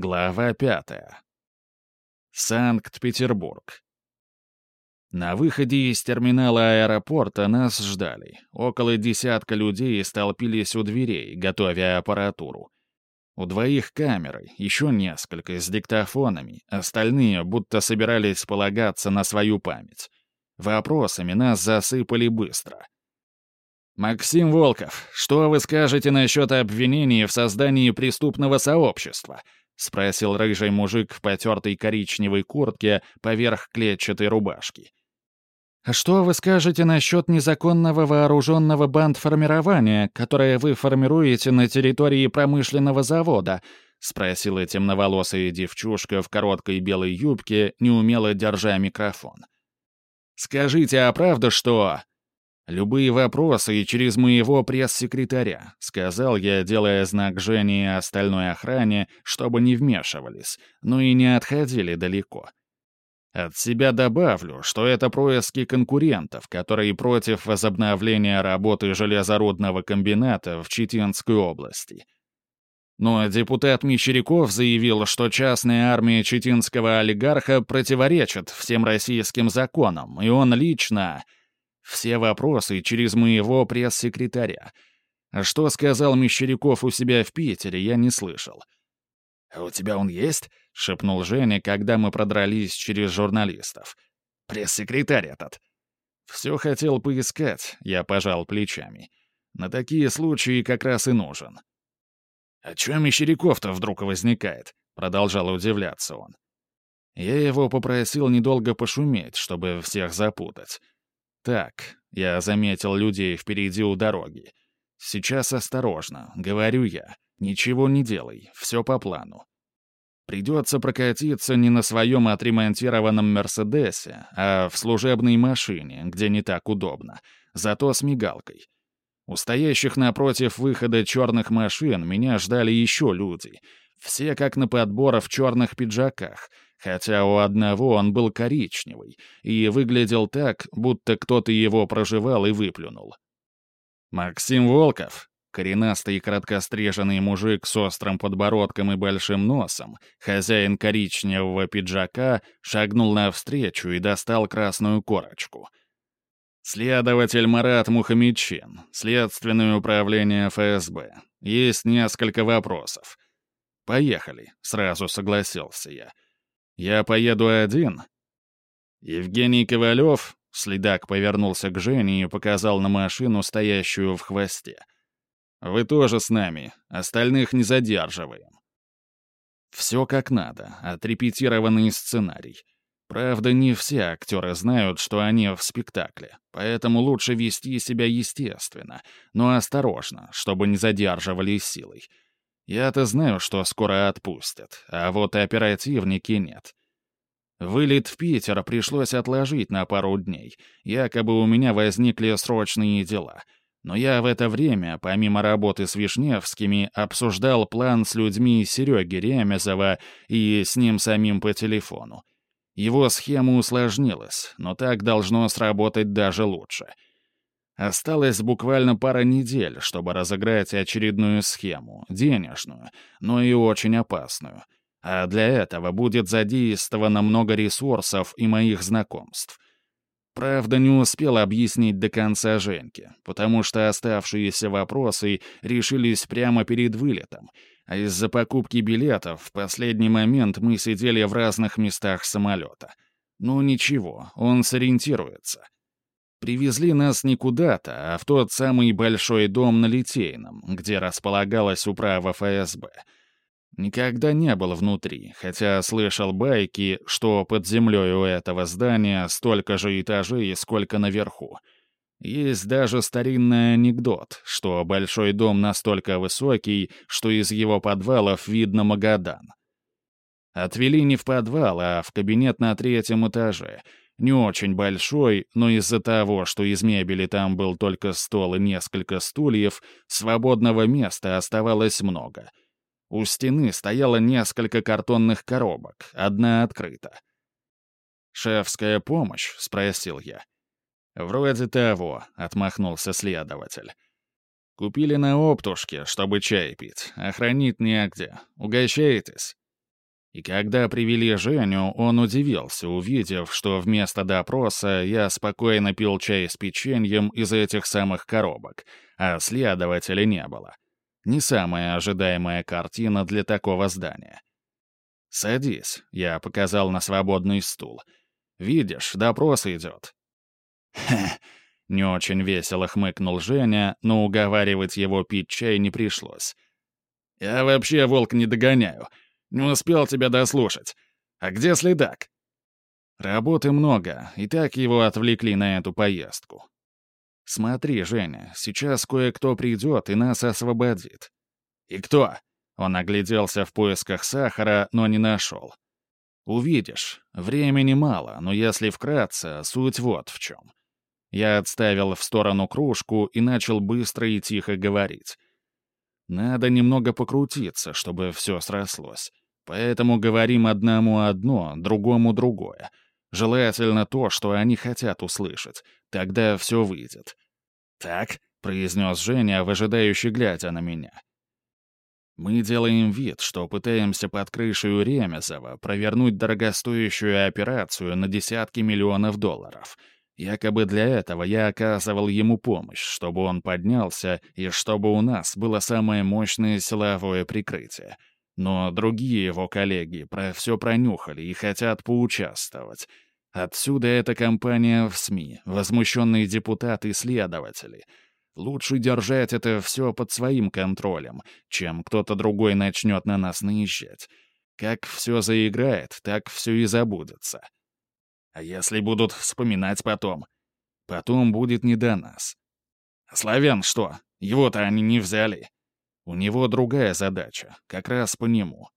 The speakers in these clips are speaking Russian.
Глава пятая. Санкт-Петербург. На выходе из терминала аэропорта нас ждали. Около десятка людей столпились у дверей, готовя аппаратуру. У двоих камеры, еще несколько с диктофонами, остальные будто собирались полагаться на свою память. Вопросами нас засыпали быстро. «Максим Волков, что вы скажете насчет обвинений в создании преступного сообщества?» — спросил рыжий мужик в потертой коричневой куртке поверх клетчатой рубашки. «А что вы скажете насчет незаконного вооруженного бандформирования, которое вы формируете на территории промышленного завода?» — спросила темноволосая девчушка в короткой белой юбке, неумело держа микрофон. «Скажите, а правда, что...» «Любые вопросы через моего пресс-секретаря», — сказал я, делая знак Жене и остальной охране, чтобы не вмешивались, но и не отходили далеко. От себя добавлю, что это происки конкурентов, которые против возобновления работы железорудного комбината в Читинской области. Но депутат Мещеряков заявил, что частная армия читинского олигарха противоречит всем российским законам, и он лично... Все вопросы через моего пресс-секретаря. А что сказал Мещеряков у себя в Питере, я не слышал. «А у тебя он есть?» — шепнул Женя, когда мы продрались через журналистов. «Пресс-секретарь этот». «Все хотел поискать», — я пожал плечами. «На такие случаи как раз и нужен». «А чё Мещеряков-то вдруг возникает?» — продолжал удивляться он. Я его попросил недолго пошуметь, чтобы всех запутать. «Так», — я заметил людей впереди у дороги. «Сейчас осторожно, говорю я. Ничего не делай, все по плану. Придется прокатиться не на своем отремонтированном «Мерседесе», а в служебной машине, где не так удобно, зато с мигалкой. У стоящих напротив выхода черных машин меня ждали еще люди. Все как на подбор в черных пиджаках — хотя у одного он был коричневый и выглядел так, будто кто-то его проживал и выплюнул. Максим Волков, коренастый краткостриженный мужик с острым подбородком и большим носом, хозяин коричневого пиджака, шагнул навстречу и достал красную корочку. Следователь Марат Мухамедчин, Следственное управление ФСБ. Есть несколько вопросов. «Поехали», — сразу согласился я. «Я поеду один». Евгений Ковалев, следак повернулся к Жене и показал на машину, стоящую в хвосте. «Вы тоже с нами, остальных не задерживаем». Все как надо, отрепетированный сценарий. Правда, не все актеры знают, что они в спектакле, поэтому лучше вести себя естественно, но осторожно, чтобы не задерживали силой. Я-то знаю, что скоро отпустят, а вот оперативники нет. Вылет в Питер пришлось отложить на пару дней. Якобы у меня возникли срочные дела. Но я в это время, помимо работы с Вишневскими, обсуждал план с людьми Сереги Ремезова и с ним самим по телефону. Его схема усложнилась, но так должно сработать даже лучше — Осталось буквально пара недель, чтобы разыграть очередную схему, денежную, но и очень опасную. А для этого будет задействовано много ресурсов и моих знакомств. Правда, не успел объяснить до конца Женьке, потому что оставшиеся вопросы решились прямо перед вылетом, а из-за покупки билетов в последний момент мы сидели в разных местах самолета. Ну ничего, он сориентируется. Привезли нас не куда-то, а в тот самый большой дом на Литейном, где располагалась управа ФСБ. Никогда не был внутри, хотя слышал байки, что под землей у этого здания столько же этажей, сколько наверху. Есть даже старинный анекдот, что большой дом настолько высокий, что из его подвалов видно Магадан. Отвели не в подвал, а в кабинет на третьем этаже — не очень большой, но из-за того, что из мебели там был только стол и несколько стульев, свободного места оставалось много. У стены стояло несколько картонных коробок, одна открыта. «Шефская помощь?» — спросил я. «Вроде того», — отмахнулся следователь. «Купили на оптушке, чтобы чай пить, а хранить негде. Угощаетесь?» И когда привели Женю, он удивился, увидев, что вместо допроса я спокойно пил чай с печеньем из этих самых коробок, а следователя не было. Не самая ожидаемая картина для такого здания. «Садись», — я показал на свободный стул. «Видишь, допрос идет». «Хе», — не очень весело хмыкнул Женя, но уговаривать его пить чай не пришлось. «Я вообще, волк, не догоняю. Не успел тебя дослушать. А где следак?» «Работы много, и так его отвлекли на эту поездку. Смотри, Женя, сейчас кое-кто придет и нас освободит». «И кто?» Он огляделся в поисках сахара, но не нашел. «Увидишь. Времени мало, но если вкратце, суть вот в чем». Я отставил в сторону кружку и начал быстро и тихо говорить. Надо немного покрутиться, чтобы все срослось. Поэтому говорим одному одно, другому другое. Желательно то, что они хотят услышать. Тогда все выйдет. «Так», — произнес Женя, выжидающий глядя на меня. Мы делаем вид, что пытаемся под крышей Ремезова провернуть дорогостоящую операцию на десятки миллионов долларов — Якобы для этого я оказывал ему помощь, чтобы он поднялся и чтобы у нас было самое мощное силовое прикрытие. Но другие его коллеги про все пронюхали и хотят поучаствовать. Отсюда эта кампания в СМИ, возмущенные депутаты и следователи. Лучше держать это все под своим контролем, чем кто-то другой начнет на нас наезжать. Как все заиграет, так все и забудется. А если будут вспоминать потом? Потом будет не до нас. А славян что? Его-то они не взяли. У него другая задача, как раз по нему.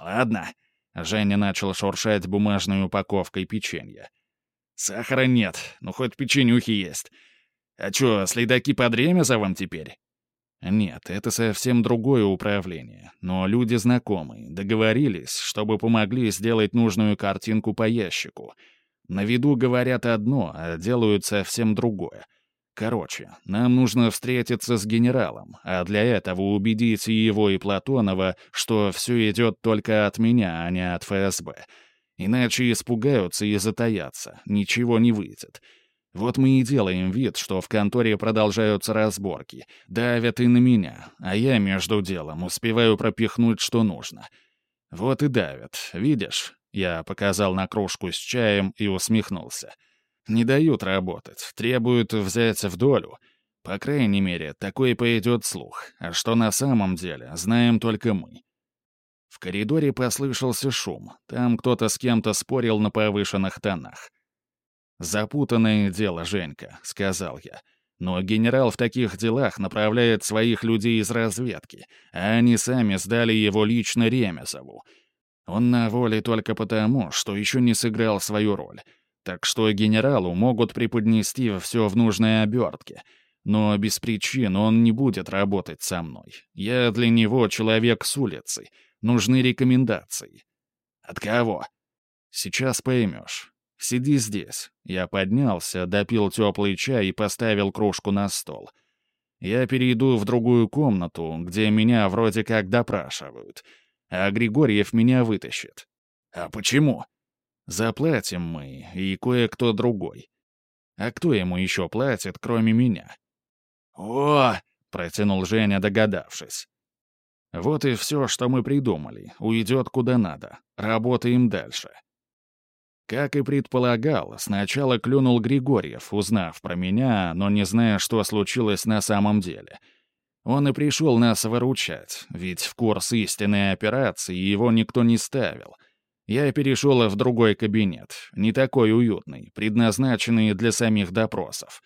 Ладно. Женя начал шуршать бумажной упаковкой печенья. Сахара нет, ну хоть печенюхи есть. А чё, следаки под Ремезовым теперь? Нет, это совсем другое управление, но люди знакомые, договорились, чтобы помогли сделать нужную картинку по ящику — на виду говорят одно, а делают совсем другое. Короче, нам нужно встретиться с генералом, а для этого убедить и его, и Платонова, что все идет только от меня, а не от ФСБ. Иначе испугаются и затаятся, ничего не выйдет. Вот мы и делаем вид, что в конторе продолжаются разборки, давят и на меня, а я между делом успеваю пропихнуть, что нужно. Вот и давят, видишь? Я показал на кружку с чаем и усмехнулся. «Не дают работать, требуют взять в долю. По крайней мере, такой пойдет слух, а что на самом деле, знаем только мы». В коридоре послышался шум. Там кто-то с кем-то спорил на повышенных тонах. «Запутанное дело, Женька», — сказал я. «Но генерал в таких делах направляет своих людей из разведки, а они сами сдали его лично Ремезову. Он на воле только потому, что еще не сыграл свою роль. Так что генералу могут преподнести все в нужной обертке. Но без причин он не будет работать со мной. Я для него человек с улицы. Нужны рекомендации. От кого? Сейчас поймешь. Сиди здесь. Я поднялся, допил теплый чай и поставил кружку на стол. Я перейду в другую комнату, где меня вроде как допрашивают — а Григорьев меня вытащит. А почему? Заплатим мы и кое-кто другой. А кто ему еще платит, кроме меня? О! протянул Женя, догадавшись. Вот и все, что мы придумали. Уйдет куда надо. Работаем дальше. Как и предполагал, сначала клюнул Григорьев, узнав про меня, но не зная, что случилось на самом деле — он и пришел нас выручать, ведь в курс истинной операции его никто не ставил. Я перешел в другой кабинет, не такой уютный, предназначенный для самих допросов.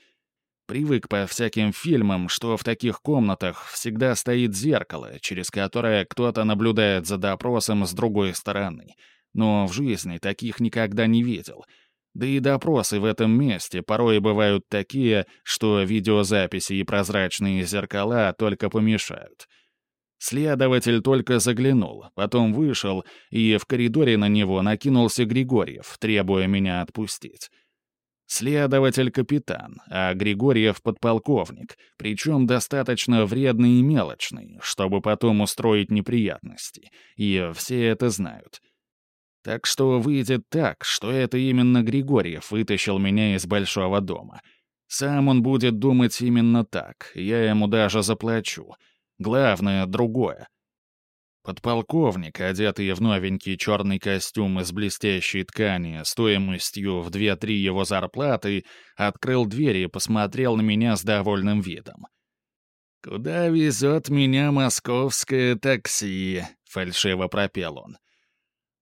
Привык по всяким фильмам, что в таких комнатах всегда стоит зеркало, через которое кто-то наблюдает за допросом с другой стороны. Но в жизни таких никогда не видел — да и допросы в этом месте порой бывают такие, что видеозаписи и прозрачные зеркала только помешают. Следователь только заглянул, потом вышел, и в коридоре на него накинулся Григорьев, требуя меня отпустить. Следователь — капитан, а Григорьев — подполковник, причем достаточно вредный и мелочный, чтобы потом устроить неприятности, и все это знают — Так что выйдет так, что это именно Григорьев вытащил меня из большого дома. Сам он будет думать именно так, я ему даже заплачу. Главное — другое. Подполковник, одетый в новенький черный костюм из блестящей ткани стоимостью в две-три его зарплаты, открыл дверь и посмотрел на меня с довольным видом. «Куда везет меня московское такси?» — фальшиво пропел он.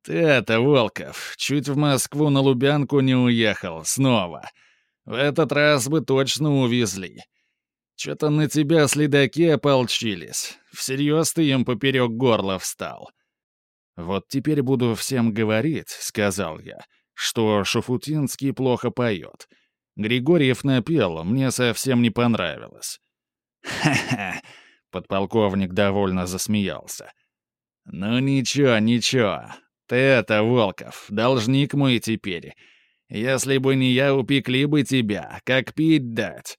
«Ты это, Волков, чуть в Москву на Лубянку не уехал, снова. В этот раз бы точно увезли. Что-то на тебя следаки ополчились. Всерьез ты им поперек горла встал». «Вот теперь буду всем говорить», — сказал я, «что Шафутинский плохо поет. Григорьев напел, мне совсем не понравилось». «Ха-ха!» — подполковник довольно засмеялся. «Ну ничего, ничего, ты это, Волков, должник мой теперь. Если бы не я, упекли бы тебя, как пить дать.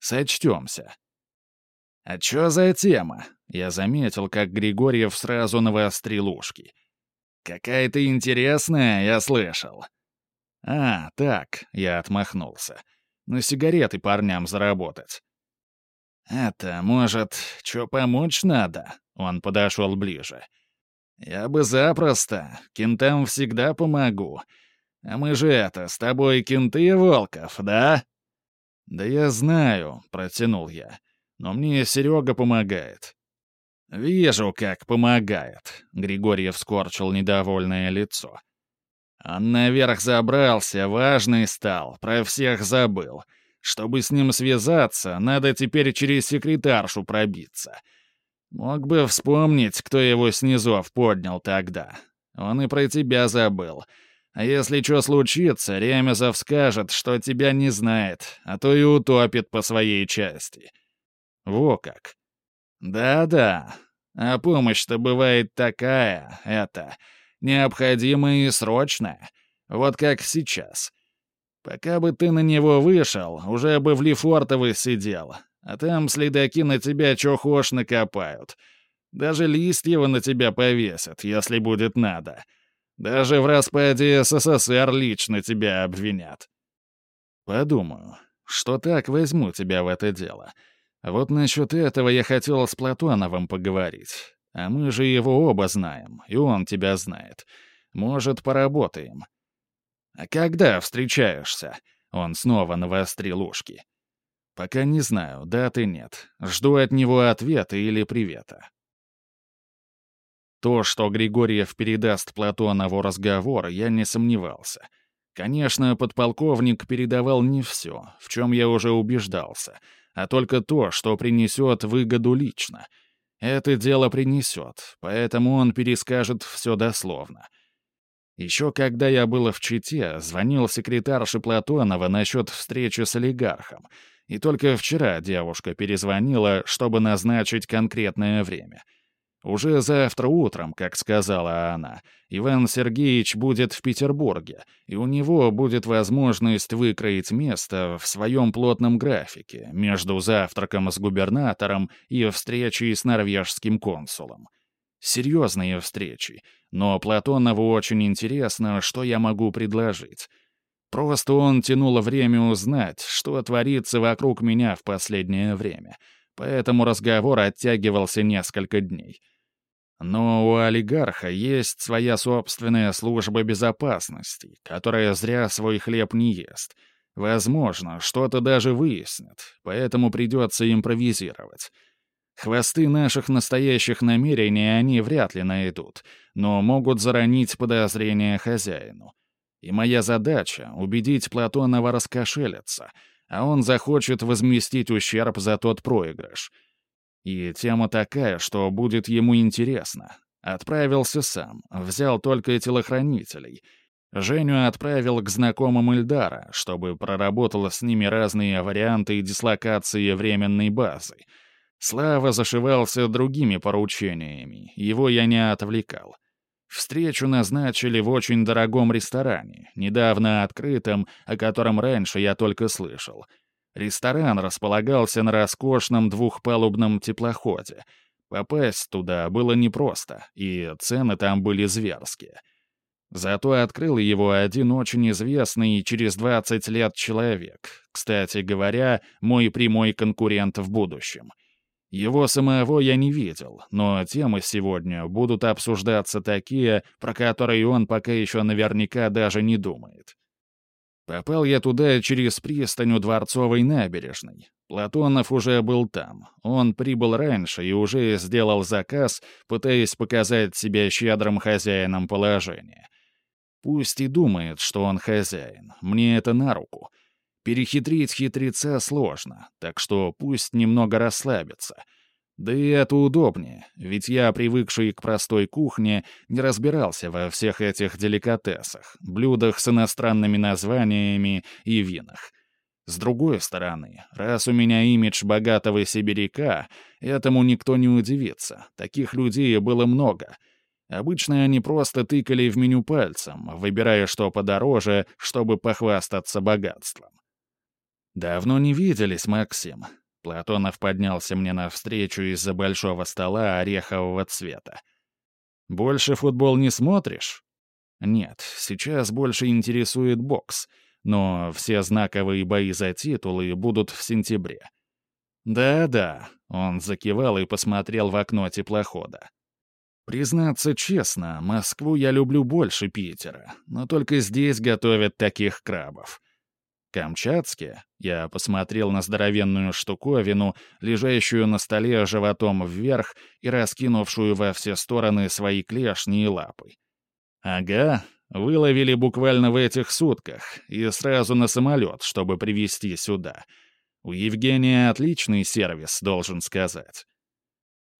Сочтемся. А чё за тема? Я заметил, как Григорьев сразу навострил ушки. Какая-то интересная, я слышал. А, так, я отмахнулся. На сигареты парням заработать. Это, может, чё помочь надо? Он подошел ближе. — «Я бы запросто. Кентам всегда помогу. А мы же это, с тобой кенты, Волков, да?» «Да я знаю», — протянул я. «Но мне Серега помогает». «Вижу, как помогает», — Григорьев скорчил недовольное лицо. «Он наверх забрался, важный стал, про всех забыл. Чтобы с ним связаться, надо теперь через секретаршу пробиться. Мог бы вспомнить, кто его снизов поднял тогда. Он и про тебя забыл. А если что случится, Ремезов скажет, что тебя не знает, а то и утопит по своей части. Во как. Да-да. А помощь-то бывает такая, это, необходимая и срочная. Вот как сейчас. Пока бы ты на него вышел, уже бы в Лефортово сидел, а там следаки на тебя чё хошь накопают. Даже листьева на тебя повесят, если будет надо. Даже в распаде СССР лично тебя обвинят. Подумаю, что так возьму тебя в это дело. Вот насчет этого я хотел с Платоновым поговорить. А мы же его оба знаем, и он тебя знает. Может, поработаем. А когда встречаешься? Он снова навострил ушки. Пока не знаю, даты нет. Жду от него ответа или привета. То, что Григорьев передаст Платонову разговор, я не сомневался. Конечно, подполковник передавал не все, в чем я уже убеждался, а только то, что принесет выгоду лично. Это дело принесет, поэтому он перескажет все дословно. Еще когда я был в Чите, звонил секретарше Платонова насчет встречи с олигархом — и только вчера девушка перезвонила, чтобы назначить конкретное время. Уже завтра утром, как сказала она, Иван Сергеевич будет в Петербурге, и у него будет возможность выкроить место в своем плотном графике между завтраком с губернатором и встречей с норвежским консулом. Серьезные встречи, но Платонову очень интересно, что я могу предложить. Просто он тянул время узнать, что творится вокруг меня в последнее время, поэтому разговор оттягивался несколько дней. Но у олигарха есть своя собственная служба безопасности, которая зря свой хлеб не ест. Возможно, что-то даже выяснит, поэтому придется импровизировать. Хвосты наших настоящих намерений они вряд ли найдут, но могут заронить подозрения хозяину. И моя задача — убедить Платонова раскошелиться, а он захочет возместить ущерб за тот проигрыш. И тема такая, что будет ему интересно. Отправился сам, взял только телохранителей. Женю отправил к знакомым Ильдара, чтобы проработал с ними разные варианты дислокации временной базы. Слава зашивался другими поручениями, его я не отвлекал. Встречу назначили в очень дорогом ресторане, недавно открытом, о котором раньше я только слышал. Ресторан располагался на роскошном двухпалубном теплоходе. Попасть туда было непросто, и цены там были зверские. Зато открыл его один очень известный через 20 лет человек, кстати говоря, мой прямой конкурент в будущем. Его самого я не видел, но темы сегодня будут обсуждаться такие, про которые он пока еще наверняка даже не думает. Попал я туда через пристань у Дворцовой набережной. Платонов уже был там. Он прибыл раньше и уже сделал заказ, пытаясь показать себя щедрым хозяином положения. Пусть и думает, что он хозяин. Мне это на руку. Перехитрить хитреца сложно, так что пусть немного расслабится — да и это удобнее, ведь я, привыкший к простой кухне, не разбирался во всех этих деликатесах, блюдах с иностранными названиями и винах. С другой стороны, раз у меня имидж богатого сибиряка, этому никто не удивится. Таких людей было много. Обычно они просто тыкали в меню пальцем, выбирая что подороже, чтобы похвастаться богатством. «Давно не виделись, Максим», Платонов поднялся мне навстречу из-за большого стола орехового цвета. «Больше футбол не смотришь?» «Нет, сейчас больше интересует бокс, но все знаковые бои за титулы будут в сентябре». «Да-да», — он закивал и посмотрел в окно теплохода. «Признаться честно, Москву я люблю больше Питера, но только здесь готовят таких крабов. Камчатские? Я посмотрел на здоровенную штуковину, лежащую на столе животом вверх и раскинувшую во все стороны свои клешни и лапы. Ага, выловили буквально в этих сутках и сразу на самолет, чтобы привезти сюда. У Евгения отличный сервис, должен сказать.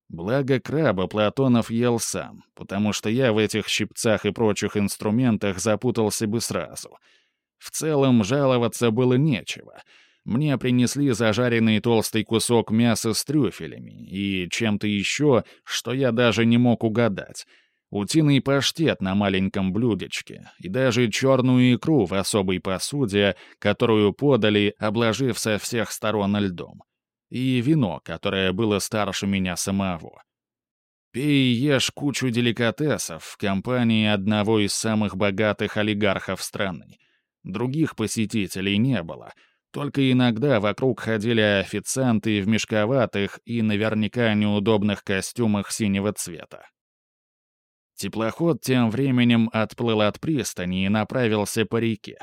Благо краба Платонов ел сам, потому что я в этих щипцах и прочих инструментах запутался бы сразу — в целом жаловаться было нечего. Мне принесли зажаренный толстый кусок мяса с трюфелями и чем-то еще, что я даже не мог угадать. Утиный паштет на маленьком блюдечке и даже черную икру в особой посуде, которую подали, обложив со всех сторон льдом. И вино, которое было старше меня самого. Пей и ешь кучу деликатесов в компании одного из самых богатых олигархов страны — Других посетителей не было. Только иногда вокруг ходили официанты в мешковатых и наверняка неудобных костюмах синего цвета. Теплоход тем временем отплыл от пристани и направился по реке.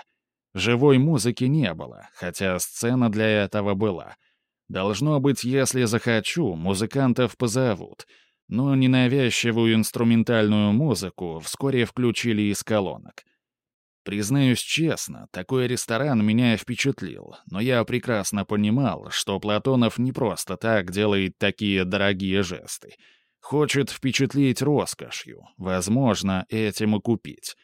Живой музыки не было, хотя сцена для этого была. Должно быть, если захочу, музыкантов позовут. Но ненавязчивую инструментальную музыку вскоре включили из колонок — Признаюсь честно, такой ресторан меня впечатлил, но я прекрасно понимал, что Платонов не просто так делает такие дорогие жесты. Хочет впечатлить роскошью, возможно, этим и купить.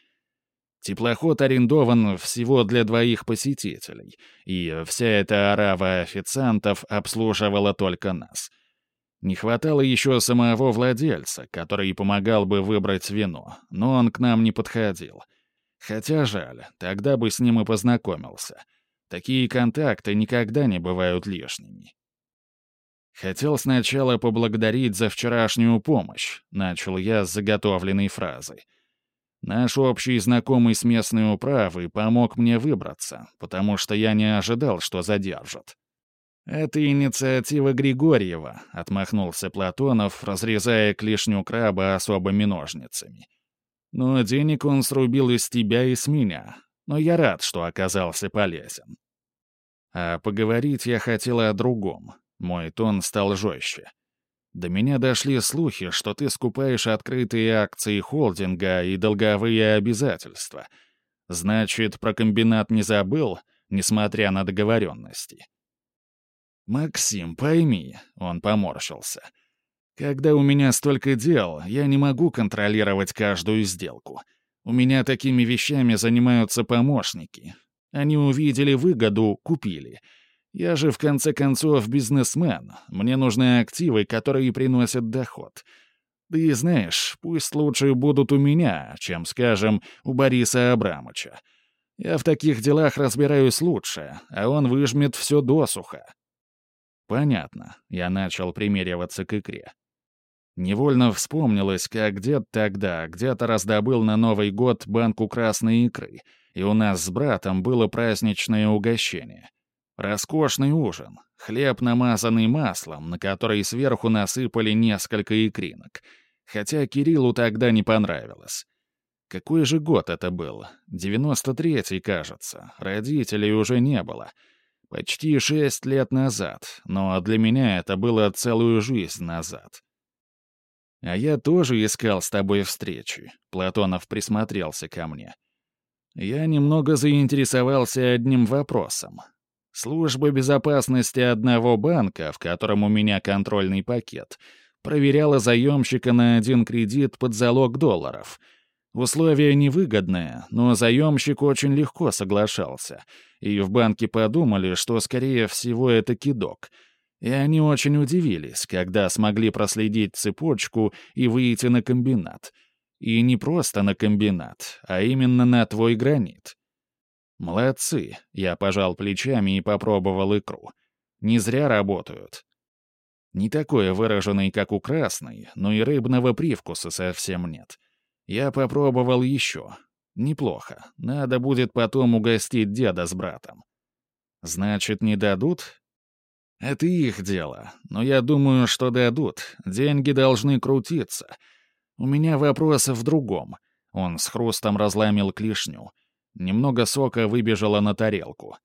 Теплоход арендован всего для двоих посетителей, и вся эта орава официантов обслуживала только нас. Не хватало еще самого владельца, который помогал бы выбрать вино, но он к нам не подходил — Хотя жаль, тогда бы с ним и познакомился. Такие контакты никогда не бывают лишними. «Хотел сначала поблагодарить за вчерашнюю помощь», — начал я с заготовленной фразой. «Наш общий знакомый с местной управы помог мне выбраться, потому что я не ожидал, что задержат». «Это инициатива Григорьева», — отмахнулся Платонов, разрезая клешню краба особыми ножницами. Но денег он срубил из тебя и с меня. Но я рад, что оказался полезен. А поговорить я хотел о другом. Мой тон стал жестче. До меня дошли слухи, что ты скупаешь открытые акции холдинга и долговые обязательства. Значит, про комбинат не забыл, несмотря на договоренности. «Максим, пойми», — он поморщился, — когда у меня столько дел, я не могу контролировать каждую сделку. У меня такими вещами занимаются помощники. Они увидели выгоду, купили. Я же, в конце концов, бизнесмен. Мне нужны активы, которые приносят доход. Да и знаешь, пусть лучше будут у меня, чем, скажем, у Бориса Абрамовича. Я в таких делах разбираюсь лучше, а он выжмет все досуха. Понятно. Я начал примериваться к икре. Невольно вспомнилось, как дед тогда где-то раздобыл на Новый год банку красной икры, и у нас с братом было праздничное угощение. Роскошный ужин, хлеб, намазанный маслом, на который сверху насыпали несколько икринок. Хотя Кириллу тогда не понравилось. Какой же год это был? 93-й, кажется. Родителей уже не было. Почти шесть лет назад, но для меня это было целую жизнь назад. «А я тоже искал с тобой встречи», — Платонов присмотрелся ко мне. Я немного заинтересовался одним вопросом. Служба безопасности одного банка, в котором у меня контрольный пакет, проверяла заемщика на один кредит под залог долларов — Условия невыгодные, но заемщик очень легко соглашался, и в банке подумали, что, скорее всего, это кидок. И они очень удивились, когда смогли проследить цепочку и выйти на комбинат. И не просто на комбинат, а именно на твой гранит. Молодцы, я пожал плечами и попробовал икру. Не зря работают. Не такой выраженный, как у красной, но и рыбного привкуса совсем нет. Я попробовал еще. Неплохо. Надо будет потом угостить деда с братом. Значит, не дадут? Это их дело. Но я думаю, что дадут. Деньги должны крутиться. У меня вопрос в другом. Он с хрустом разломил клешню. Немного сока выбежало на тарелку.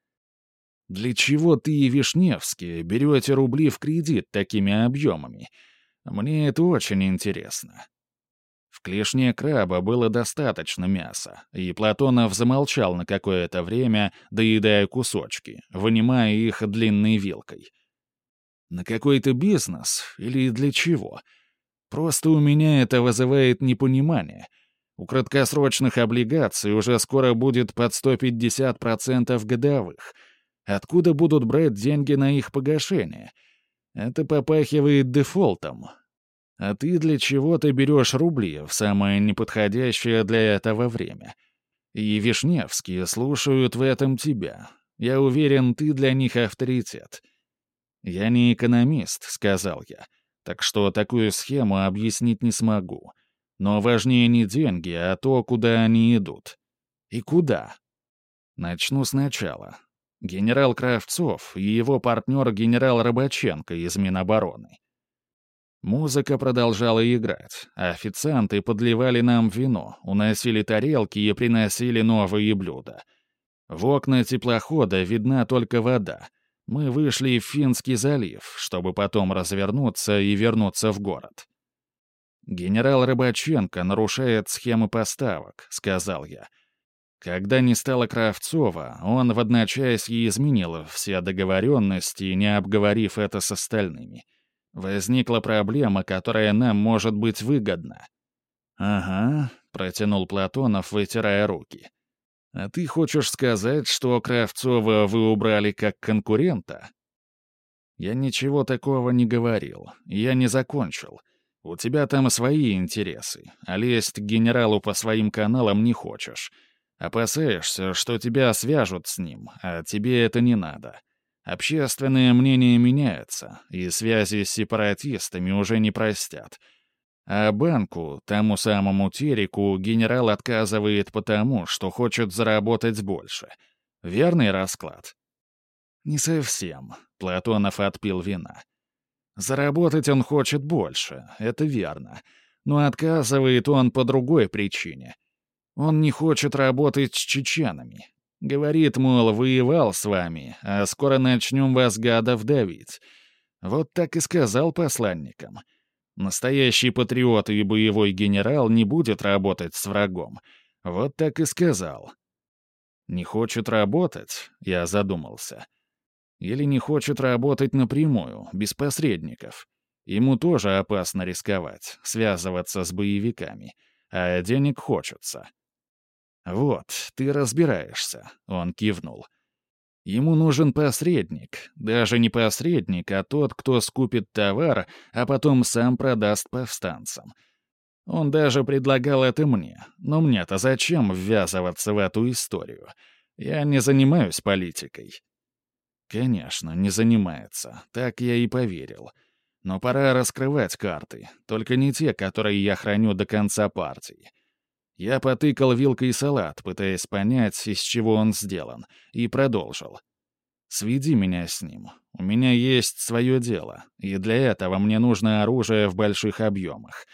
«Для чего ты и Вишневский берете рубли в кредит такими объемами? Мне это очень интересно». В клешне краба было достаточно мяса, и Платонов замолчал на какое-то время, доедая кусочки, вынимая их длинной вилкой. «На какой-то бизнес? Или для чего? Просто у меня это вызывает непонимание. У краткосрочных облигаций уже скоро будет под 150% годовых. Откуда будут брать деньги на их погашение?» Это попахивает дефолтом, а ты для чего-то берешь рубли в самое неподходящее для этого время. И Вишневские слушают в этом тебя. Я уверен, ты для них авторитет. Я не экономист, сказал я, так что такую схему объяснить не смогу. Но важнее не деньги, а то, куда они идут. И куда? Начну сначала. Генерал Кравцов и его партнер генерал Рыбаченко из Минобороны. Музыка продолжала играть, а официанты подливали нам вино, уносили тарелки и приносили новые блюда. В окна теплохода видна только вода. Мы вышли в Финский залив, чтобы потом развернуться и вернуться в город. «Генерал Рыбаченко нарушает схемы поставок», — сказал я. Когда не стало Кравцова, он в одночасье изменил все договоренности, не обговорив это с остальными — Возникла проблема, которая нам может быть выгодна. «Ага», — протянул Платонов, вытирая руки. «А ты хочешь сказать, что Кравцова вы убрали как конкурента?» «Я ничего такого не говорил. Я не закончил. У тебя там свои интересы, а лезть к генералу по своим каналам не хочешь. Опасаешься, что тебя свяжут с ним, а тебе это не надо. Общественное мнение меняется, и связи с сепаратистами уже не простят. А банку, тому самому Тереку, генерал отказывает потому, что хочет заработать больше. Верный расклад? Не совсем. Платонов отпил вина. Заработать он хочет больше, это верно. Но отказывает он по другой причине. Он не хочет работать с чеченами, Говорит, мол, воевал с вами, а скоро начнем вас, гадов, давить. Вот так и сказал посланникам. Настоящий патриот и боевой генерал не будет работать с врагом. Вот так и сказал. Не хочет работать, я задумался. Или не хочет работать напрямую, без посредников. Ему тоже опасно рисковать, связываться с боевиками. А денег хочется. «Вот, ты разбираешься», — он кивнул. Ему нужен посредник, даже не посредник, а тот, кто скупит товар, а потом сам продаст повстанцам. Он даже предлагал это мне, но мне-то зачем ввязываться в эту историю? Я не занимаюсь политикой. Конечно, не занимается, так я и поверил. Но пора раскрывать карты, только не те, которые я храню до конца партии. Я потыкал вилкой салат, пытаясь понять, из чего он сделан, и продолжил. «Сведи меня с ним. У меня есть свое дело, и для этого мне нужно оружие в больших объемах.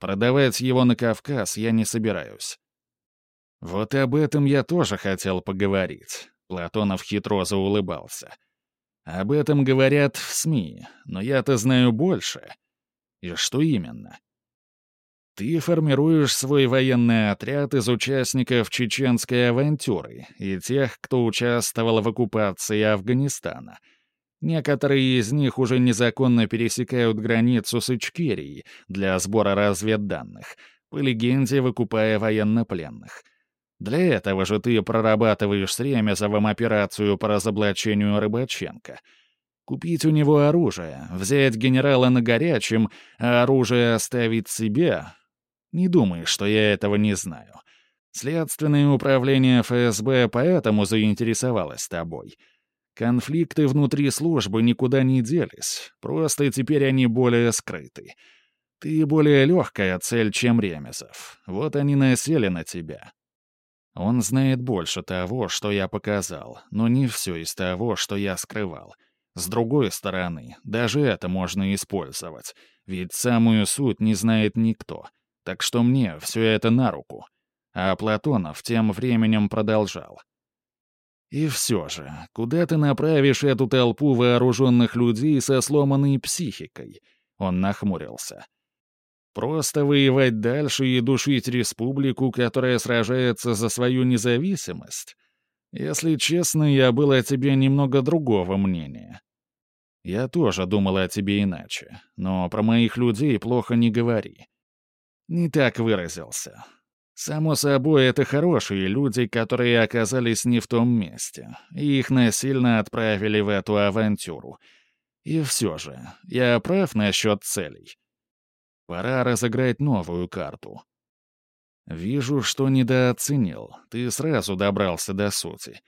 Продавать его на Кавказ я не собираюсь». «Вот об этом я тоже хотел поговорить», — Платонов хитро заулыбался. Об этом говорят в СМИ, но я-то знаю больше. И что именно? Ты формируешь свой военный отряд из участников чеченской авантюры и тех, кто участвовал в оккупации Афганистана. Некоторые из них уже незаконно пересекают границу с Ичкерией для сбора разведданных, по легенде выкупая военнопленных — для этого же ты прорабатываешь с Ремезовым операцию по разоблачению Рыбаченко. Купить у него оружие, взять генерала на горячем, а оружие оставить себе? Не думай, что я этого не знаю. Следственное управление ФСБ поэтому заинтересовалось тобой. Конфликты внутри службы никуда не делись, просто теперь они более скрыты. Ты более легкая цель, чем Ремезов. Вот они насели на тебя. Он знает больше того, что я показал, но не все из того, что я скрывал. С другой стороны, даже это можно использовать, ведь самую суть не знает никто. Так что мне все это на руку. А Платонов тем временем продолжал. И все же, куда ты направишь эту толпу вооруженных людей со сломанной психикой? Он нахмурился. Просто воевать дальше и душить республику, которая сражается за свою независимость? Если честно, я был о тебе немного другого мнения. Я тоже думал о тебе иначе, но про моих людей плохо не говори. Не так выразился. Само собой, это хорошие люди, которые оказались не в том месте, и их насильно отправили в эту авантюру. И все же, я прав насчет целей. Пора разыграть новую карту. Вижу, что недооценил. Ты сразу добрался до сути.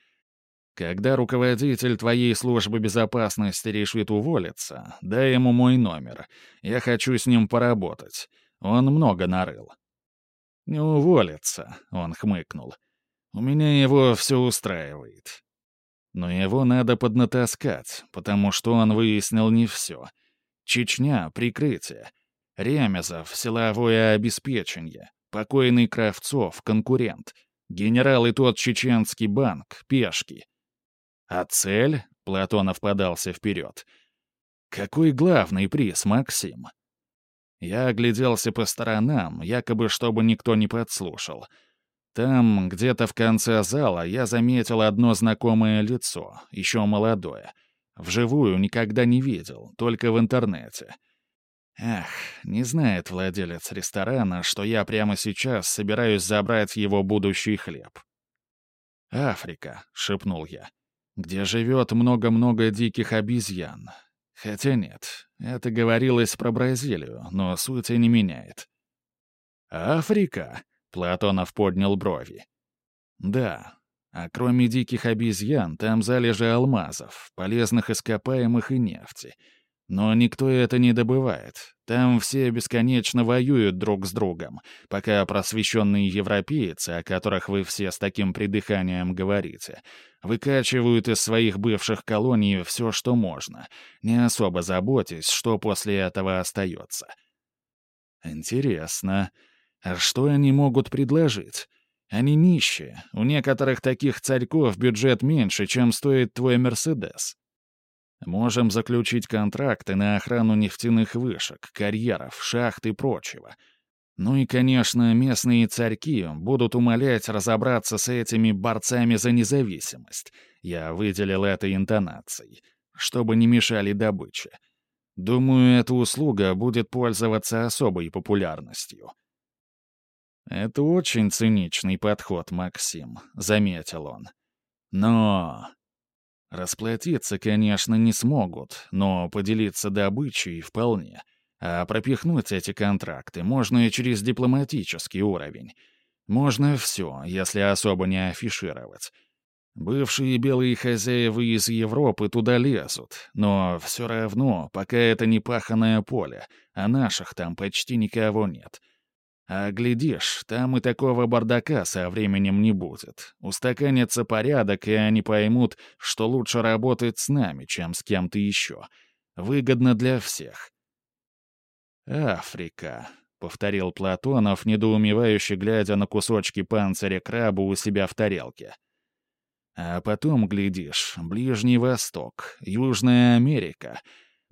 Когда руководитель твоей службы безопасности решит уволиться, дай ему мой номер. Я хочу с ним поработать. Он много нарыл. «Не уволится», — он хмыкнул. «У меня его все устраивает. Но его надо поднатаскать, потому что он выяснил не все. Чечня — прикрытие. Ремезов — силовое обеспечение. Покойный Кравцов — конкурент. Генерал и тот чеченский банк — пешки. А цель? — Платонов подался вперед. Какой главный приз, Максим? Я огляделся по сторонам, якобы чтобы никто не подслушал. Там, где-то в конце зала, я заметил одно знакомое лицо, еще молодое. Вживую никогда не видел, только в интернете — Эх, не знает владелец ресторана, что я прямо сейчас собираюсь забрать его будущий хлеб. «Африка», — шепнул я, — «где живет много-много диких обезьян. Хотя нет, это говорилось про Бразилию, но суть не меняет». «Африка?» — Платонов поднял брови. «Да, а кроме диких обезьян, там залежи алмазов, полезных ископаемых и нефти». Но никто это не добывает. Там все бесконечно воюют друг с другом, пока просвещенные европейцы, о которых вы все с таким придыханием говорите, выкачивают из своих бывших колоний все, что можно, не особо заботясь, что после этого остается. Интересно, а что они могут предложить? Они нищие, у некоторых таких царьков бюджет меньше, чем стоит твой «Мерседес». Можем заключить контракты на охрану нефтяных вышек, карьеров, шахт и прочего. Ну и, конечно, местные царьки будут умолять разобраться с этими борцами за независимость. Я выделил это интонацией, чтобы не мешали добыче. Думаю, эта услуга будет пользоваться особой популярностью. «Это очень циничный подход, Максим», — заметил он. «Но Расплатиться, конечно, не смогут, но поделиться добычей вполне. А пропихнуть эти контракты можно и через дипломатический уровень. Можно все, если особо не афишировать. Бывшие белые хозяева из Европы туда лезут, но все равно, пока это не паханое поле, а наших там почти никого нет. А глядишь, там и такого бардака со временем не будет. Устаканится порядок, и они поймут, что лучше работать с нами, чем с кем-то еще. Выгодно для всех. «Африка», — повторил Платонов, недоумевающе глядя на кусочки панциря краба у себя в тарелке. А потом, глядишь, Ближний Восток, Южная Америка.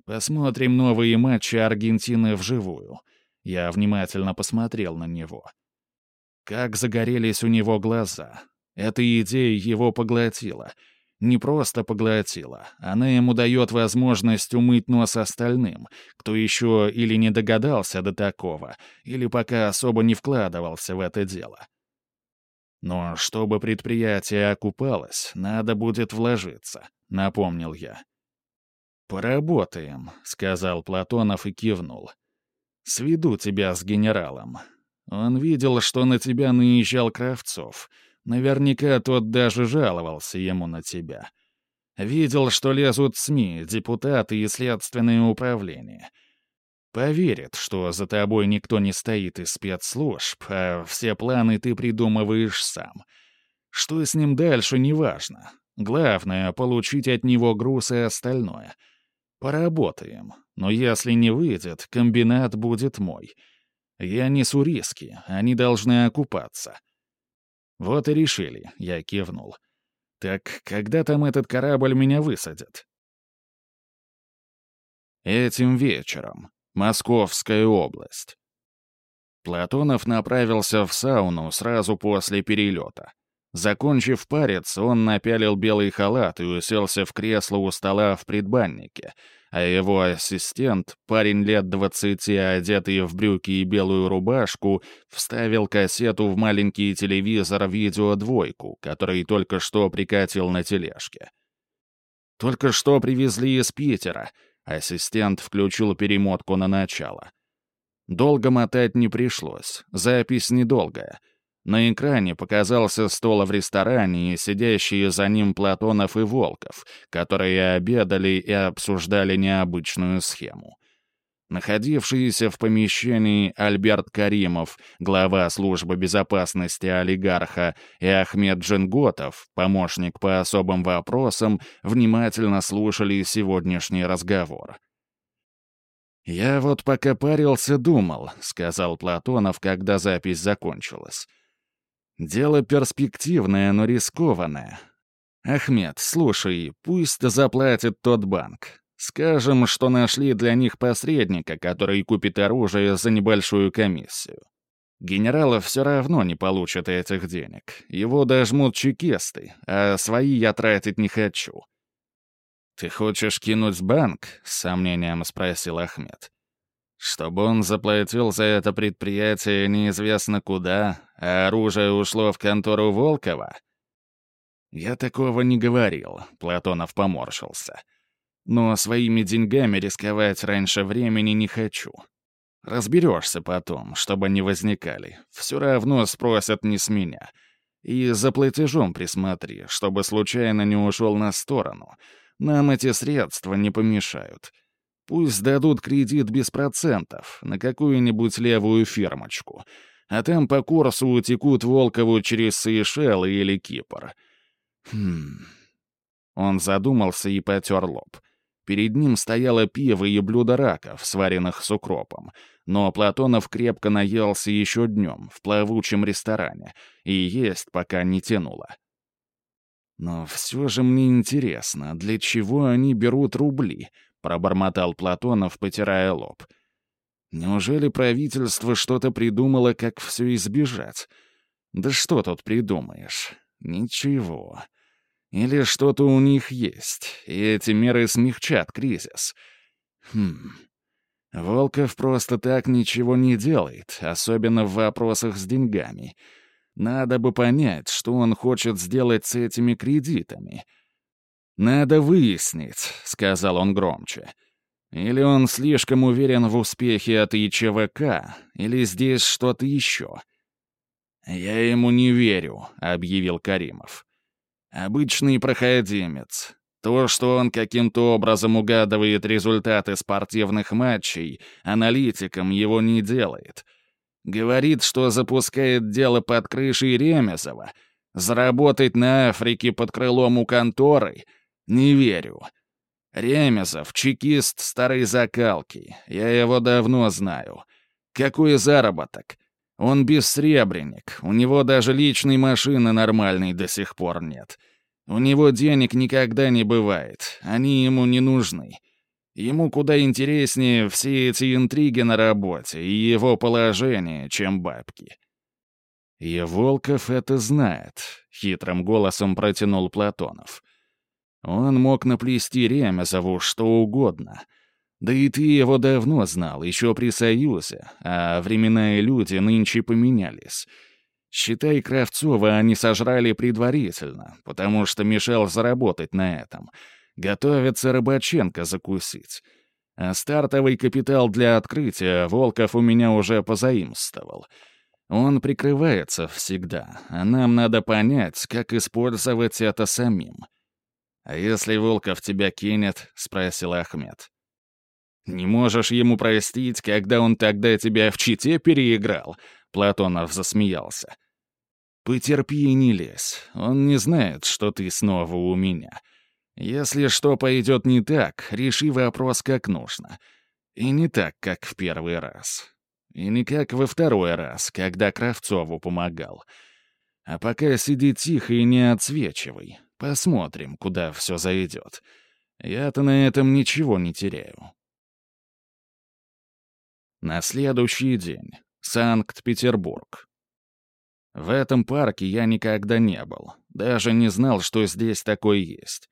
Посмотрим новые матчи Аргентины вживую. Я внимательно посмотрел на него. Как загорелись у него глаза. Эта идея его поглотила. Не просто поглотила, она ему дает возможность умыть нос остальным, кто еще или не догадался до такого, или пока особо не вкладывался в это дело. Но чтобы предприятие окупалось, надо будет вложиться, напомнил я. «Поработаем», — сказал Платонов и кивнул. «Сведу тебя с генералом. Он видел, что на тебя наезжал Кравцов. Наверняка тот даже жаловался ему на тебя. Видел, что лезут СМИ, депутаты и следственное управление. Поверит, что за тобой никто не стоит из спецслужб, а все планы ты придумываешь сам. Что с ним дальше, неважно. Главное — получить от него груз и остальное. Поработаем, но если не выйдет, комбинат будет мой. Я несу риски, они должны окупаться. Вот и решили, я кивнул. Так когда там этот корабль меня высадит? Этим вечером. Московская область. Платонов направился в сауну сразу после перелета. Закончив париться, он напялил белый халат и уселся в кресло у стола в предбаннике, а его ассистент, парень лет двадцати, одетый в брюки и белую рубашку, вставил кассету в маленький телевизор видеодвойку, который только что прикатил на тележке. Только что привезли из Питера — Ассистент включил перемотку на начало. Долго мотать не пришлось, запись недолгая. На экране показался стол в ресторане и сидящие за ним Платонов и Волков, которые обедали и обсуждали необычную схему. Находившийся в помещении Альберт Каримов, глава службы безопасности олигарха, и Ахмед Джинготов, помощник по особым вопросам, внимательно слушали сегодняшний разговор. «Я вот пока парился, думал», — сказал Платонов, когда запись закончилась. «Дело перспективное, но рискованное. Ахмед, слушай, пусть заплатит тот банк. Скажем, что нашли для них посредника, который купит оружие за небольшую комиссию. Генералов все равно не получат этих денег. Его дожмут чекисты, а свои я тратить не хочу. «Ты хочешь кинуть банк?» — с сомнением спросил Ахмед. «Чтобы он заплатил за это предприятие неизвестно куда, а оружие ушло в контору Волкова?» «Я такого не говорил», — Платонов поморщился. Но своими деньгами рисковать раньше времени не хочу. Разберешься потом, чтобы не возникали. Все равно спросят не с меня. И за платежом присмотри, чтобы случайно не ушел на сторону. Нам эти средства не помешают. Пусть дадут кредит без процентов на какую-нибудь левую фермочку. А там по курсу утекут Волкову через Сейшелы или Кипр. Хм... Он задумался и потер лоб. Перед ним стояло пиво и блюдо раков, сваренных с укропом. Но Платонов крепко наелся еще днем в плавучем ресторане, и есть пока не тянуло. «Но все же мне интересно, для чего они берут рубли?» — пробормотал Платонов, потирая лоб. «Неужели правительство что-то придумало, как все избежать? Да что тут придумаешь? Ничего. Или что-то у них есть, и эти меры смягчат кризис. Хм. Волков просто так ничего не делает, особенно в вопросах с деньгами. Надо бы понять, что он хочет сделать с этими кредитами. «Надо выяснить», — сказал он громче. «Или он слишком уверен в успехе от ИЧВК, или здесь что-то еще». «Я ему не верю», — объявил Каримов. Обычный проходимец. То, что он каким-то образом угадывает результаты спортивных матчей, аналитиком его не делает. Говорит, что запускает дело под крышей Ремезова. Заработать на Африке под крылом у конторы? Не верю. Ремезов — чекист старой закалки. Я его давно знаю. Какой заработок? Он бессребренник. У него даже личной машины нормальной до сих пор нет. У него денег никогда не бывает. Они ему не нужны. Ему куда интереснее все эти интриги на работе и его положение, чем бабки. И Волков это знает, — хитрым голосом протянул Платонов. Он мог наплести Ремезову что угодно. Да и ты его давно знал, еще при Союзе, а времена и люди нынче поменялись. Считай, Кравцова они сожрали предварительно, потому что мешал заработать на этом. Готовится Рыбаченко закусить. А стартовый капитал для открытия Волков у меня уже позаимствовал. Он прикрывается всегда, а нам надо понять, как использовать это самим. «А если Волков тебя кинет?» — спросил Ахмед. «Не можешь ему простить, когда он тогда тебя в Чите переиграл?» Платонов засмеялся. «Потерпи и не лезь. Он не знает, что ты снова у меня. Если что пойдет не так, реши вопрос как нужно. И не так, как в первый раз. И не как во второй раз, когда Кравцову помогал. А пока сиди тихо и не отсвечивай. Посмотрим, куда все зайдет. Я-то на этом ничего не теряю». На следующий день. Санкт-Петербург. В этом парке я никогда не был. Даже не знал, что здесь такое есть.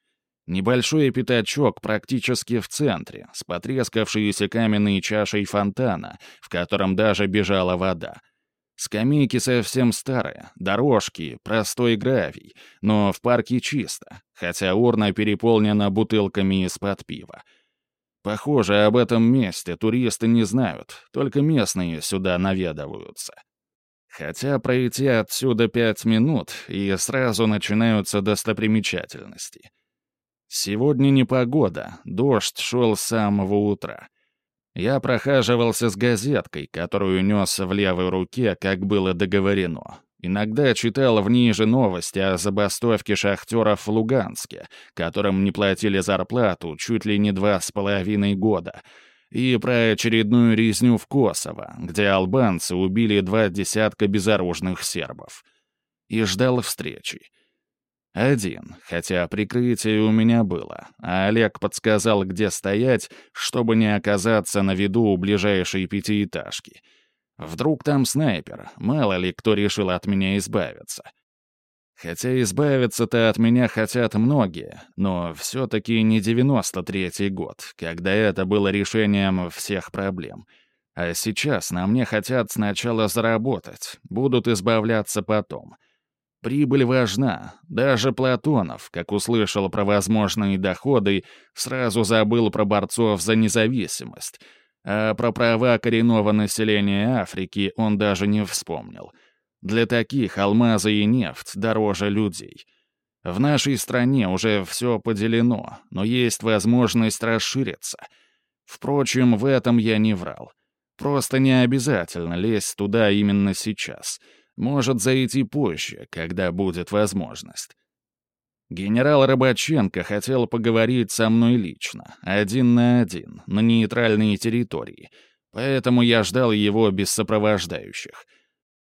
Небольшой пятачок практически в центре, с потрескавшейся каменной чашей фонтана, в котором даже бежала вода. Скамейки совсем старые, дорожки, простой гравий, но в парке чисто, хотя урна переполнена бутылками из-под пива. Похоже, об этом месте туристы не знают, только местные сюда наведываются. Хотя пройти отсюда пять минут, и сразу начинаются достопримечательности. Сегодня не погода, дождь шел с самого утра. Я прохаживался с газеткой, которую нес в левой руке, как было договорено. Иногда читал в ней же новости о забастовке шахтеров в Луганске, которым не платили зарплату чуть ли не два с половиной года, и про очередную резню в Косово, где албанцы убили два десятка безоружных сербов. И ждал встречи. Один, хотя прикрытие у меня было, а Олег подсказал, где стоять, чтобы не оказаться на виду у ближайшей пятиэтажки — Вдруг там снайпер, мало ли кто решил от меня избавиться. Хотя избавиться-то от меня хотят многие, но все-таки не 93-й год, когда это было решением всех проблем. А сейчас на мне хотят сначала заработать, будут избавляться потом. Прибыль важна. Даже Платонов, как услышал про возможные доходы, сразу забыл про борцов за независимость — а про права коренного населения Африки он даже не вспомнил. Для таких алмазы и нефть дороже людей. В нашей стране уже все поделено, но есть возможность расшириться. Впрочем, в этом я не врал. Просто не обязательно лезть туда именно сейчас. Может зайти позже, когда будет возможность. Генерал Рыбаченко хотел поговорить со мной лично, один на один, на нейтральной территории, поэтому я ждал его без сопровождающих.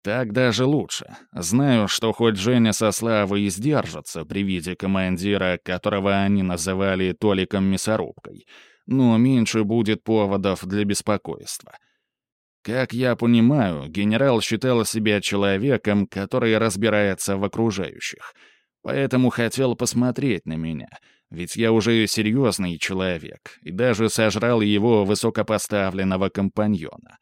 Так даже лучше. Знаю, что хоть Женя со Славой сдержатся при виде командира, которого они называли Толиком Мясорубкой, но меньше будет поводов для беспокойства. Как я понимаю, генерал считал себя человеком, который разбирается в окружающих — Поэтому хотел посмотреть на меня, ведь я уже серьезный человек, и даже сожрал его высокопоставленного компаньона.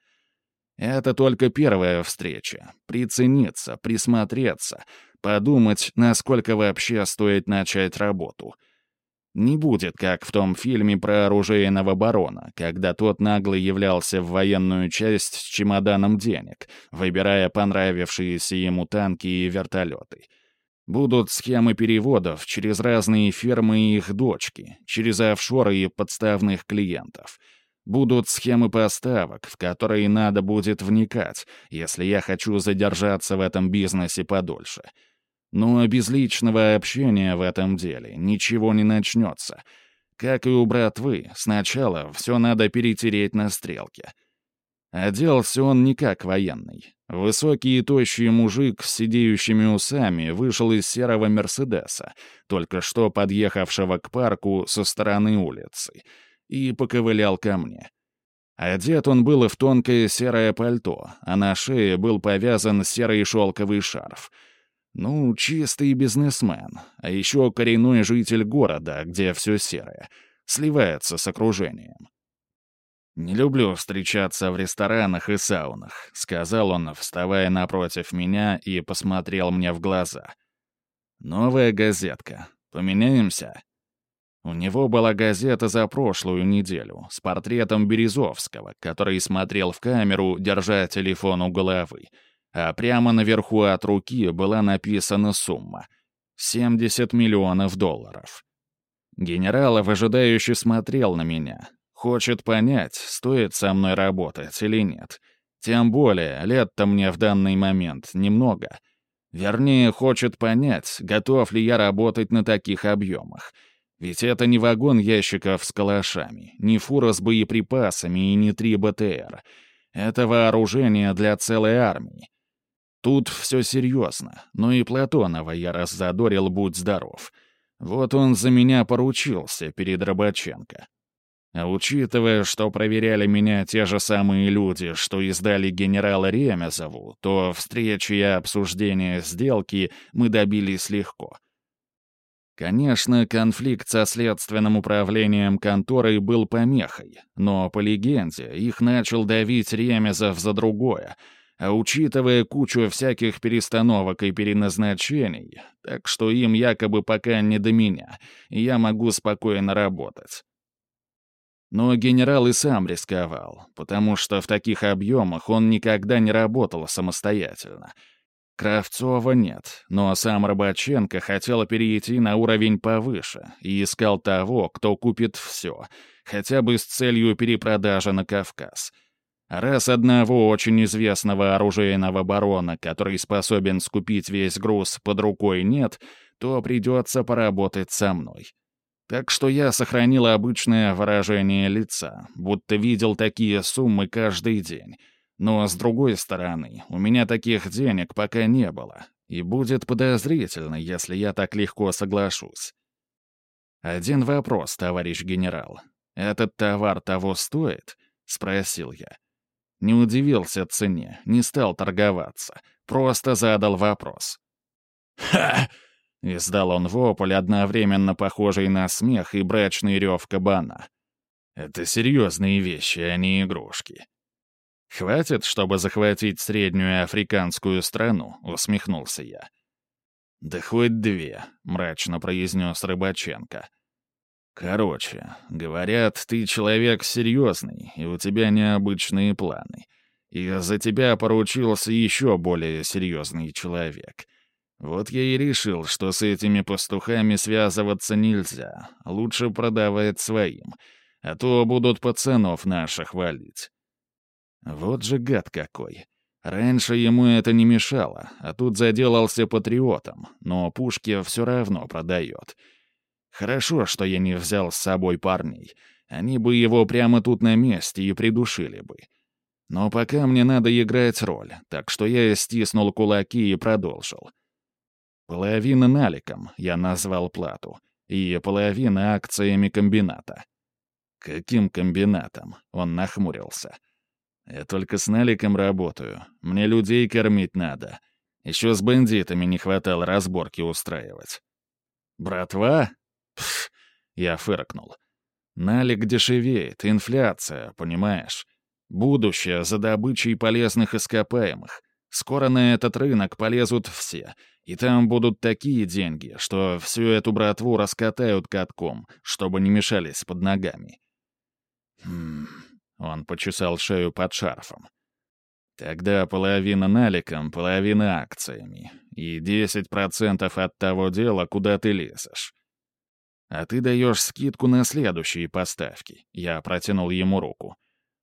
Это только первая встреча. Прицениться, присмотреться, подумать, насколько вообще стоит начать работу. Не будет, как в том фильме про оружейного барона, когда тот нагло являлся в военную часть с чемоданом денег, выбирая понравившиеся ему танки и вертолеты — Будут схемы переводов через разные фирмы и их дочки, через офшоры и подставных клиентов. Будут схемы поставок, в которые надо будет вникать, если я хочу задержаться в этом бизнесе подольше. Но без личного общения в этом деле ничего не начнется. Как и у братвы, сначала все надо перетереть на стрелке. Оделся он не как военный. Высокий и тощий мужик с сидеющими усами вышел из серого «Мерседеса», только что подъехавшего к парку со стороны улицы, и поковылял ко мне. Одет он был в тонкое серое пальто, а на шее был повязан серый шелковый шарф. Ну, чистый бизнесмен, а еще коренной житель города, где все серое, сливается с окружением. «Не люблю встречаться в ресторанах и саунах», — сказал он, вставая напротив меня и посмотрел мне в глаза. «Новая газетка. Поменяемся?» У него была газета за прошлую неделю с портретом Березовского, который смотрел в камеру, держа телефон у головы. А прямо наверху от руки была написана сумма — 70 миллионов долларов. Генерал ожидающе смотрел на меня, Хочет понять, стоит со мной работать или нет. Тем более, лет-то мне в данный момент немного. Вернее, хочет понять, готов ли я работать на таких объемах. Ведь это не вагон ящиков с калашами, не фура с боеприпасами и не три БТР. Это вооружение для целой армии. Тут все серьезно, но и Платонова я раззадорил, будь здоров. Вот он за меня поручился перед Рыбаченко. А учитывая, что проверяли меня те же самые люди, что издали генерала Ремезову, то встречи и обсуждения сделки мы добились легко. Конечно, конфликт со следственным управлением конторой был помехой, но, по легенде, их начал давить Ремезов за другое, а учитывая кучу всяких перестановок и переназначений, так что им якобы пока не до меня, и я могу спокойно работать. Но генерал и сам рисковал, потому что в таких объемах он никогда не работал самостоятельно. Кравцова нет, но сам Рыбаченко хотел перейти на уровень повыше и искал того, кто купит все, хотя бы с целью перепродажи на Кавказ. Раз одного очень известного оружейного барона, который способен скупить весь груз, под рукой нет, то придется поработать со мной. Так что я сохранил обычное выражение лица, будто видел такие суммы каждый день. Но, с другой стороны, у меня таких денег пока не было, и будет подозрительно, если я так легко соглашусь. «Один вопрос, товарищ генерал. Этот товар того стоит?» — спросил я. Не удивился цене, не стал торговаться, просто задал вопрос. «Ха!» Издал он вопль, одновременно похожий на смех и брачный рев кабана. «Это серьезные вещи, а не игрушки». «Хватит, чтобы захватить среднюю африканскую страну?» — усмехнулся я. «Да хоть две», — мрачно произнес Рыбаченко. «Короче, говорят, ты человек серьезный, и у тебя необычные планы. И за тебя поручился еще более серьезный человек. Вот я и решил, что с этими пастухами связываться нельзя. Лучше продавать своим. А то будут пацанов наших валить. Вот же гад какой. Раньше ему это не мешало, а тут заделался патриотом, но пушки все равно продает. Хорошо, что я не взял с собой парней. Они бы его прямо тут на месте и придушили бы. Но пока мне надо играть роль, так что я стиснул кулаки и продолжил. Половина наликом, я назвал плату, и половина акциями комбината. Каким комбинатом? Он нахмурился. Я только с наликом работаю. Мне людей кормить надо. Еще с бандитами не хватало разборки устраивать. Братва? Я фыркнул. Налик дешевеет, инфляция, понимаешь? Будущее за добычей полезных ископаемых. Скоро на этот рынок полезут все, и там будут такие деньги, что всю эту братву раскатают катком, чтобы не мешались под ногами. Хм... Он почесал шею под шарфом. Тогда половина наликом, половина акциями. И 10% от того дела, куда ты лезешь. А ты даешь скидку на следующие поставки. Я протянул ему руку.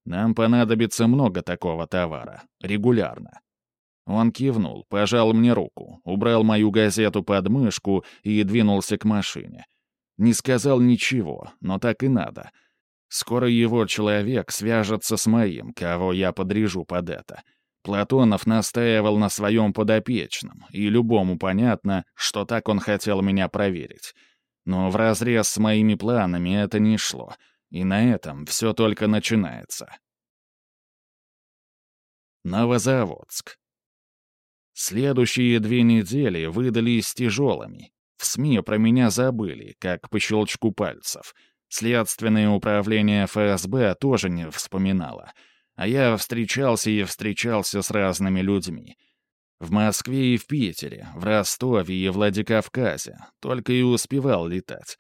Нам понадобится много такого товара. Регулярно. Он кивнул, пожал мне руку, убрал мою газету под мышку и двинулся к машине. Не сказал ничего, но так и надо — Скоро его человек свяжется с моим, кого я подрежу под это. Платонов настаивал на своем подопечном, и любому понятно, что так он хотел меня проверить. Но вразрез с моими планами это не шло, и на этом все только начинается. Новозаводск. Следующие две недели выдались тяжелыми. В СМИ про меня забыли, как по щелчку пальцев — Следственное управление ФСБ тоже не вспоминало. А я встречался и встречался с разными людьми. В Москве и в Питере, в Ростове и Владикавказе. Только и успевал летать.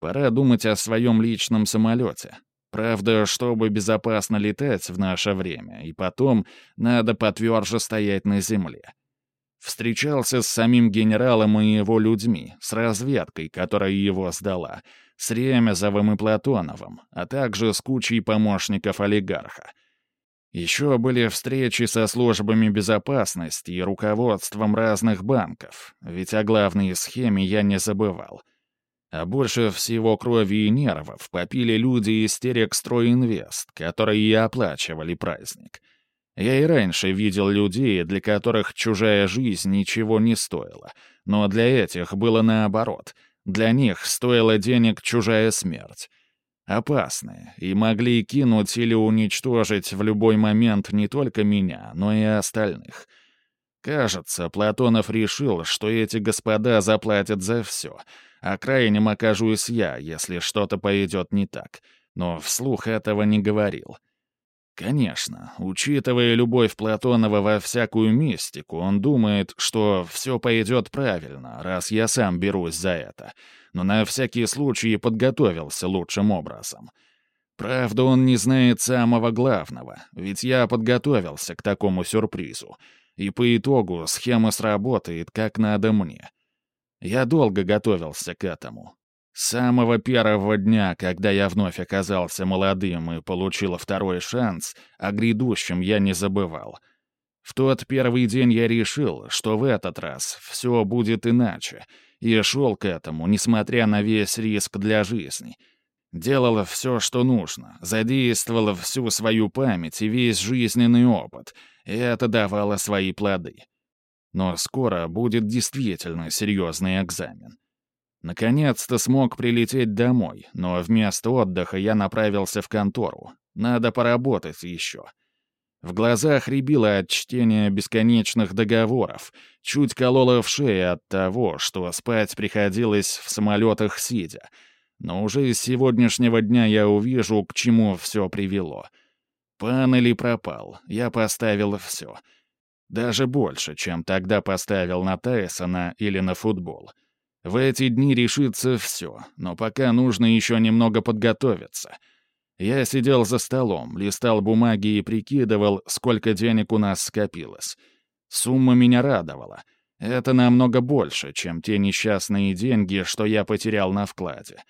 Пора думать о своем личном самолете. Правда, чтобы безопасно летать в наше время, и потом надо потверже стоять на земле. Встречался с самим генералом и его людьми, с разведкой, которая его сдала — с Ремезовым и Платоновым, а также с кучей помощников олигарха. Еще были встречи со службами безопасности и руководством разных банков, ведь о главной схеме я не забывал. А больше всего крови и нервов попили люди из Терекстройинвест, которые и оплачивали праздник. Я и раньше видел людей, для которых чужая жизнь ничего не стоила, но для этих было наоборот — для них стоила денег чужая смерть. Опасные, и могли кинуть или уничтожить в любой момент не только меня, но и остальных. Кажется, Платонов решил, что эти господа заплатят за все, а крайним окажусь я, если что-то пойдет не так, но вслух этого не говорил. — Конечно, учитывая любовь Платонова во всякую мистику, он думает, что все пойдет правильно, раз я сам берусь за это, но на всякий случай подготовился лучшим образом. Правда, он не знает самого главного, ведь я подготовился к такому сюрпризу, и по итогу схема сработает как надо мне. Я долго готовился к этому, с самого первого дня, когда я вновь оказался молодым и получил второй шанс, о грядущем я не забывал. В тот первый день я решил, что в этот раз все будет иначе, и шел к этому, несмотря на весь риск для жизни. Делал все, что нужно, задействовал всю свою память и весь жизненный опыт, и это давало свои плоды. Но скоро будет действительно серьезный экзамен. Наконец-то смог прилететь домой, но вместо отдыха я направился в контору. Надо поработать еще. В глазах рябило от чтения бесконечных договоров, чуть кололо в шее от того, что спать приходилось в самолетах сидя. Но уже с сегодняшнего дня я увижу, к чему все привело. Пан или пропал, я поставил все. Даже больше, чем тогда поставил на Тайсона или на футбол. В эти дни решится все, но пока нужно еще немного подготовиться. Я сидел за столом, листал бумаги и прикидывал, сколько денег у нас скопилось. Сумма меня радовала. Это намного больше, чем те несчастные деньги, что я потерял на вкладе.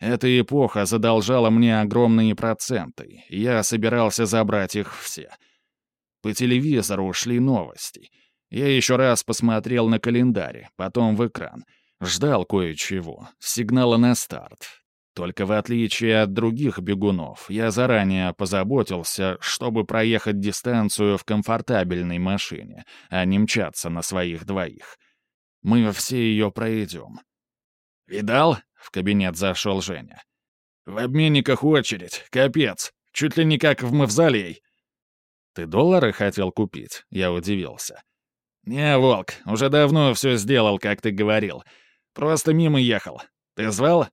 Эта эпоха задолжала мне огромные проценты, и я собирался забрать их все. По телевизору шли новости. Я еще раз посмотрел на календарь, потом в экран — Ждал кое-чего, сигнала на старт. Только в отличие от других бегунов, я заранее позаботился, чтобы проехать дистанцию в комфортабельной машине, а не мчаться на своих двоих. Мы все ее пройдем. «Видал?» — в кабинет зашел Женя. «В обменниках очередь, капец, чуть ли не как в мавзолей». «Ты доллары хотел купить?» — я удивился. «Не, Волк, уже давно все сделал, как ты говорил. Просто мимо ехал. Ты звал?»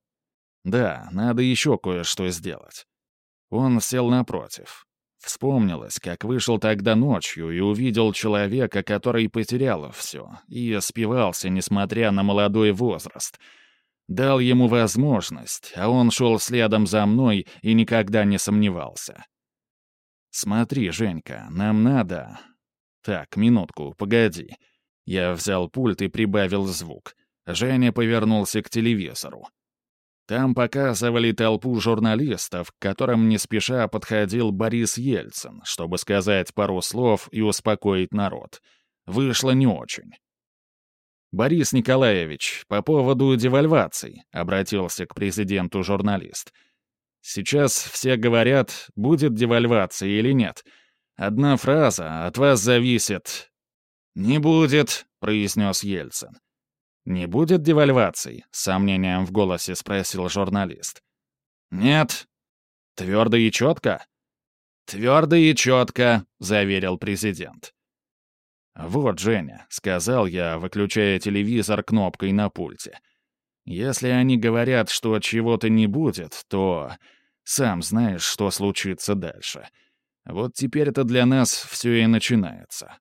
«Да, надо еще кое-что сделать». Он сел напротив. Вспомнилось, как вышел тогда ночью и увидел человека, который потерял все, и спивался, несмотря на молодой возраст. Дал ему возможность, а он шел следом за мной и никогда не сомневался. «Смотри, Женька, нам надо...» Так, минутку, погоди. Я взял пульт и прибавил звук. Женя повернулся к телевизору. Там показывали толпу журналистов, к которым не спеша подходил Борис Ельцин, чтобы сказать пару слов и успокоить народ. Вышло не очень. «Борис Николаевич, по поводу девальваций», — обратился к президенту журналист. «Сейчас все говорят, будет девальвация или нет. Одна фраза от вас зависит». «Не будет», — произнес Ельцин. «Не будет девальваций?» — с сомнением в голосе спросил журналист. «Нет». «Твердо и четко?» «Твердо и четко», — заверил президент. «Вот, Женя», — сказал я, выключая телевизор кнопкой на пульте. «Если они говорят, что чего-то не будет, то сам знаешь, что случится дальше. Вот теперь это для нас все и начинается».